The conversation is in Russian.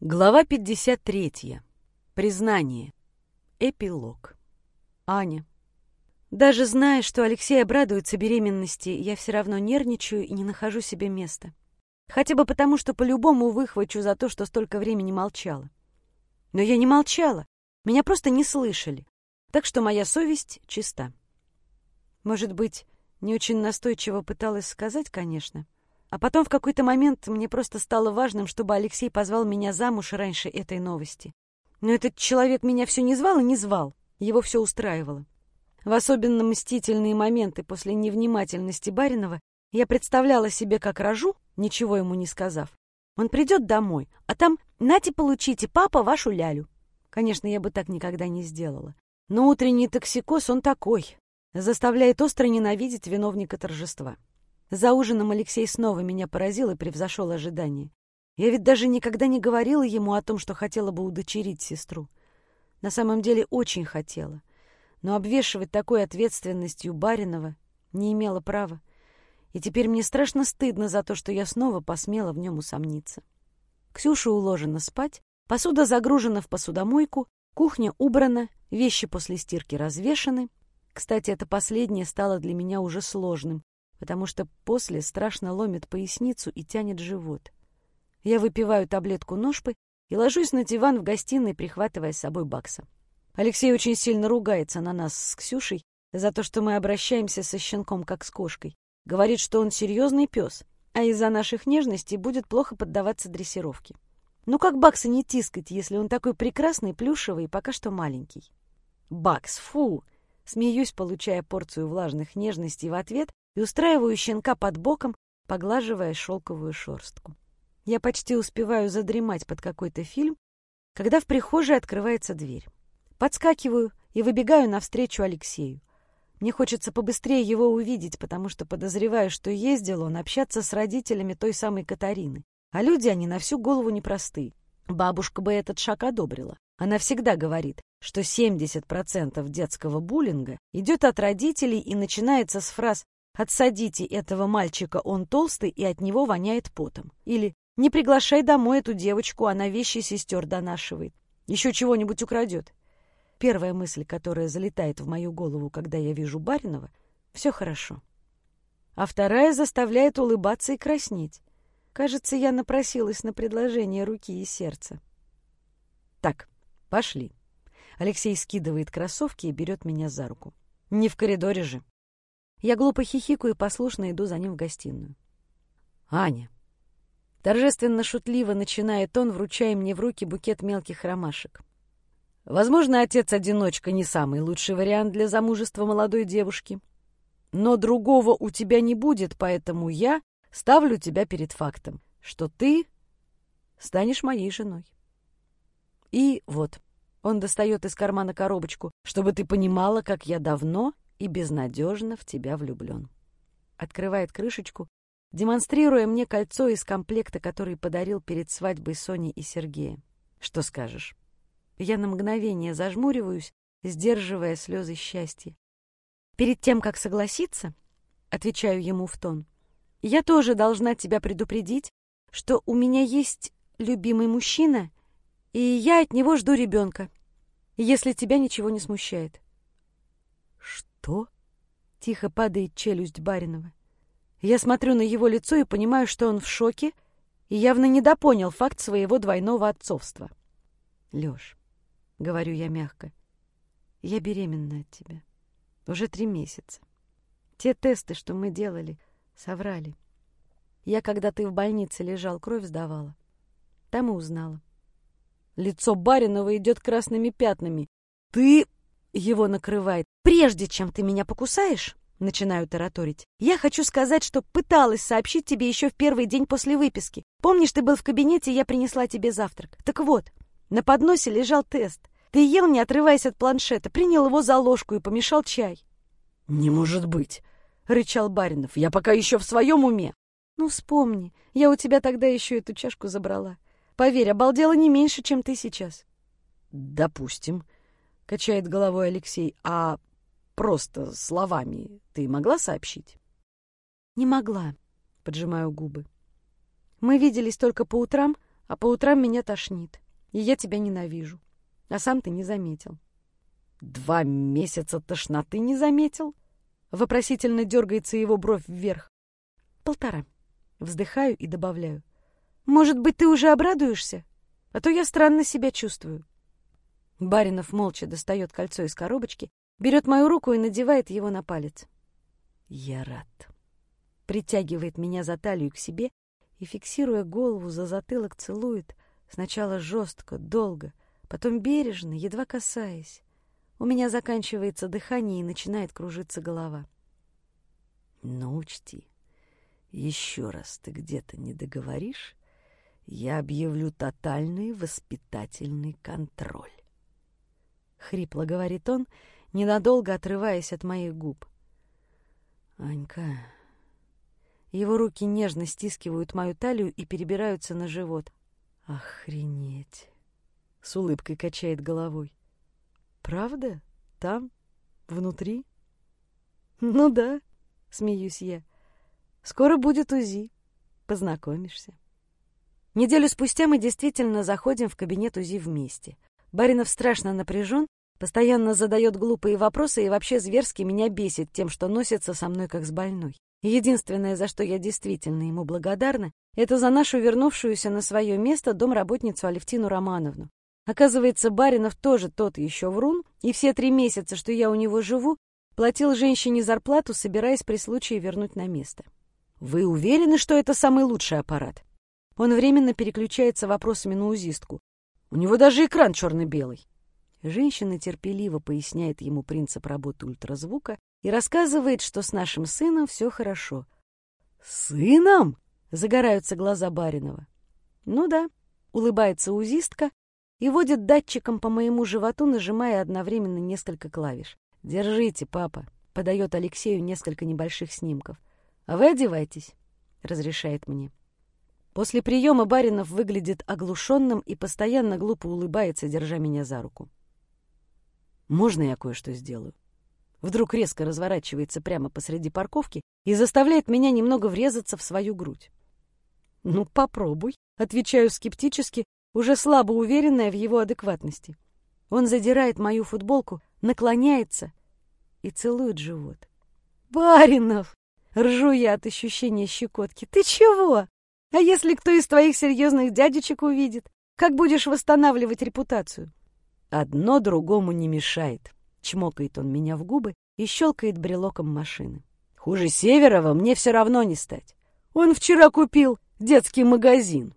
Глава 53. Признание. Эпилог. Аня. Даже зная, что Алексей обрадуется беременности, я все равно нервничаю и не нахожу себе места. Хотя бы потому, что по-любому выхвачу за то, что столько времени молчала. Но я не молчала, меня просто не слышали, так что моя совесть чиста. Может быть, не очень настойчиво пыталась сказать, конечно, — а потом в какой-то момент мне просто стало важным, чтобы Алексей позвал меня замуж раньше этой новости. Но этот человек меня все не звал и не звал. Его все устраивало. В особенно мстительные моменты после невнимательности Баринова я представляла себе, как рожу, ничего ему не сказав. Он придет домой, а там «Нате, получите, папа, вашу лялю». Конечно, я бы так никогда не сделала. Но утренний токсикоз он такой, заставляет остро ненавидеть виновника торжества. За ужином Алексей снова меня поразил и превзошел ожидания. Я ведь даже никогда не говорила ему о том, что хотела бы удочерить сестру. На самом деле очень хотела. Но обвешивать такой ответственностью Баринова не имела права. И теперь мне страшно стыдно за то, что я снова посмела в нем усомниться. Ксюша уложена спать, посуда загружена в посудомойку, кухня убрана, вещи после стирки развешаны. Кстати, это последнее стало для меня уже сложным, потому что после страшно ломит поясницу и тянет живот. Я выпиваю таблетку ножпы и ложусь на диван в гостиной, прихватывая с собой Бакса. Алексей очень сильно ругается на нас с Ксюшей за то, что мы обращаемся со щенком как с кошкой. Говорит, что он серьезный пес, а из-за наших нежностей будет плохо поддаваться дрессировке. Ну как Бакса не тискать, если он такой прекрасный, плюшевый и пока что маленький? Бакс, фу! Смеюсь, получая порцию влажных нежностей в ответ и устраиваю щенка под боком, поглаживая шелковую шерстку. Я почти успеваю задремать под какой-то фильм, когда в прихожей открывается дверь. Подскакиваю и выбегаю навстречу Алексею. Мне хочется побыстрее его увидеть, потому что подозреваю, что ездил он общаться с родителями той самой Катарины. А люди они на всю голову непростые. Бабушка бы этот шаг одобрила. Она всегда говорит, что 70% детского буллинга идет от родителей и начинается с фраз Отсадите этого мальчика, он толстый и от него воняет потом. Или не приглашай домой эту девочку, она вещи сестер донашивает. Еще чего-нибудь украдет. Первая мысль, которая залетает в мою голову, когда я вижу Баринова, все хорошо. А вторая заставляет улыбаться и краснеть. Кажется, я напросилась на предложение руки и сердца. Так, пошли. Алексей скидывает кроссовки и берет меня за руку. Не в коридоре же. Я глупо хихикаю и послушно иду за ним в гостиную. «Аня!» Торжественно-шутливо начинает он, вручая мне в руки букет мелких ромашек. Возможно, отец-одиночка не самый лучший вариант для замужества молодой девушки. Но другого у тебя не будет, поэтому я ставлю тебя перед фактом, что ты станешь моей женой. И вот, он достает из кармана коробочку, чтобы ты понимала, как я давно и безнадежно в тебя влюблен. Открывает крышечку, демонстрируя мне кольцо из комплекта, который подарил перед свадьбой Сони и Сергея. Что скажешь? Я на мгновение зажмуриваюсь, сдерживая слезы счастья. Перед тем, как согласиться, отвечаю ему в тон, я тоже должна тебя предупредить, что у меня есть любимый мужчина, и я от него жду ребенка, если тебя ничего не смущает. «Что?» — тихо падает челюсть Баринова. Я смотрю на его лицо и понимаю, что он в шоке и явно недопонял факт своего двойного отцовства. «Лёш», — говорю я мягко, — «я беременна от тебя. Уже три месяца. Те тесты, что мы делали, соврали. Я, когда ты в больнице лежал, кровь сдавала. Там и узнала. Лицо Баринова идет красными пятнами. «Ты...» — его накрывает. «Прежде чем ты меня покусаешь...» Начинаю тараторить. «Я хочу сказать, что пыталась сообщить тебе еще в первый день после выписки. Помнишь, ты был в кабинете, я принесла тебе завтрак? Так вот, на подносе лежал тест. Ты ел, не отрываясь от планшета, принял его за ложку и помешал чай». «Не может быть!» — рычал Баринов. «Я пока еще в своем уме». «Ну, вспомни, я у тебя тогда еще эту чашку забрала. Поверь, обалдела не меньше, чем ты сейчас». «Допустим», — качает головой Алексей. «А Просто словами ты могла сообщить? Не могла, поджимаю губы. Мы виделись только по утрам, а по утрам меня тошнит, и я тебя ненавижу. А сам ты не заметил. Два месяца тошноты не заметил? Вопросительно дергается его бровь вверх. Полтора. Вздыхаю и добавляю. Может быть, ты уже обрадуешься? А то я странно себя чувствую. Баринов молча достает кольцо из коробочки, берет мою руку и надевает его на палец. Я рад. Притягивает меня за талию к себе и, фиксируя голову за затылок, целует, сначала жестко, долго, потом бережно, едва касаясь. У меня заканчивается дыхание и начинает кружиться голова. Но учти, еще раз ты где-то не договоришь, я объявлю тотальный воспитательный контроль. Хрипло говорит он, ненадолго отрываясь от моих губ. Анька, его руки нежно стискивают мою талию и перебираются на живот. «Охренеть!» — с улыбкой качает головой. «Правда? Там? Внутри?» «Ну да», — смеюсь я. «Скоро будет УЗИ. Познакомишься». Неделю спустя мы действительно заходим в кабинет УЗИ вместе. Баринов страшно напряжен, постоянно задает глупые вопросы и вообще зверски меня бесит тем, что носится со мной как с больной. Единственное, за что я действительно ему благодарна, это за нашу вернувшуюся на свое место домработницу Алевтину Романовну. Оказывается, Баринов тоже тот еще врун, и все три месяца, что я у него живу, платил женщине зарплату, собираясь при случае вернуть на место. «Вы уверены, что это самый лучший аппарат?» Он временно переключается вопросами на узистку. «У него даже экран черно-белый». Женщина терпеливо поясняет ему принцип работы ультразвука и рассказывает, что с нашим сыном все хорошо. «Сыном?» — загораются глаза Баринова. «Ну да», — улыбается узистка и водит датчиком по моему животу, нажимая одновременно несколько клавиш. «Держите, папа», — подает Алексею несколько небольших снимков. «А вы одевайтесь», — разрешает мне. После приема Баринов выглядит оглушенным и постоянно глупо улыбается, держа меня за руку. «Можно я кое-что сделаю?» вдруг резко разворачивается прямо посреди парковки и заставляет меня немного врезаться в свою грудь. «Ну, попробуй», — отвечаю скептически, уже слабо уверенная в его адекватности. Он задирает мою футболку, наклоняется и целует живот. «Баринов!» — ржу я от ощущения щекотки. «Ты чего? А если кто из твоих серьезных дядечек увидит? Как будешь восстанавливать репутацию?» «Одно другому не мешает», Чмокает он меня в губы и щелкает брелоком машины. Хуже Северова мне все равно не стать. Он вчера купил детский магазин.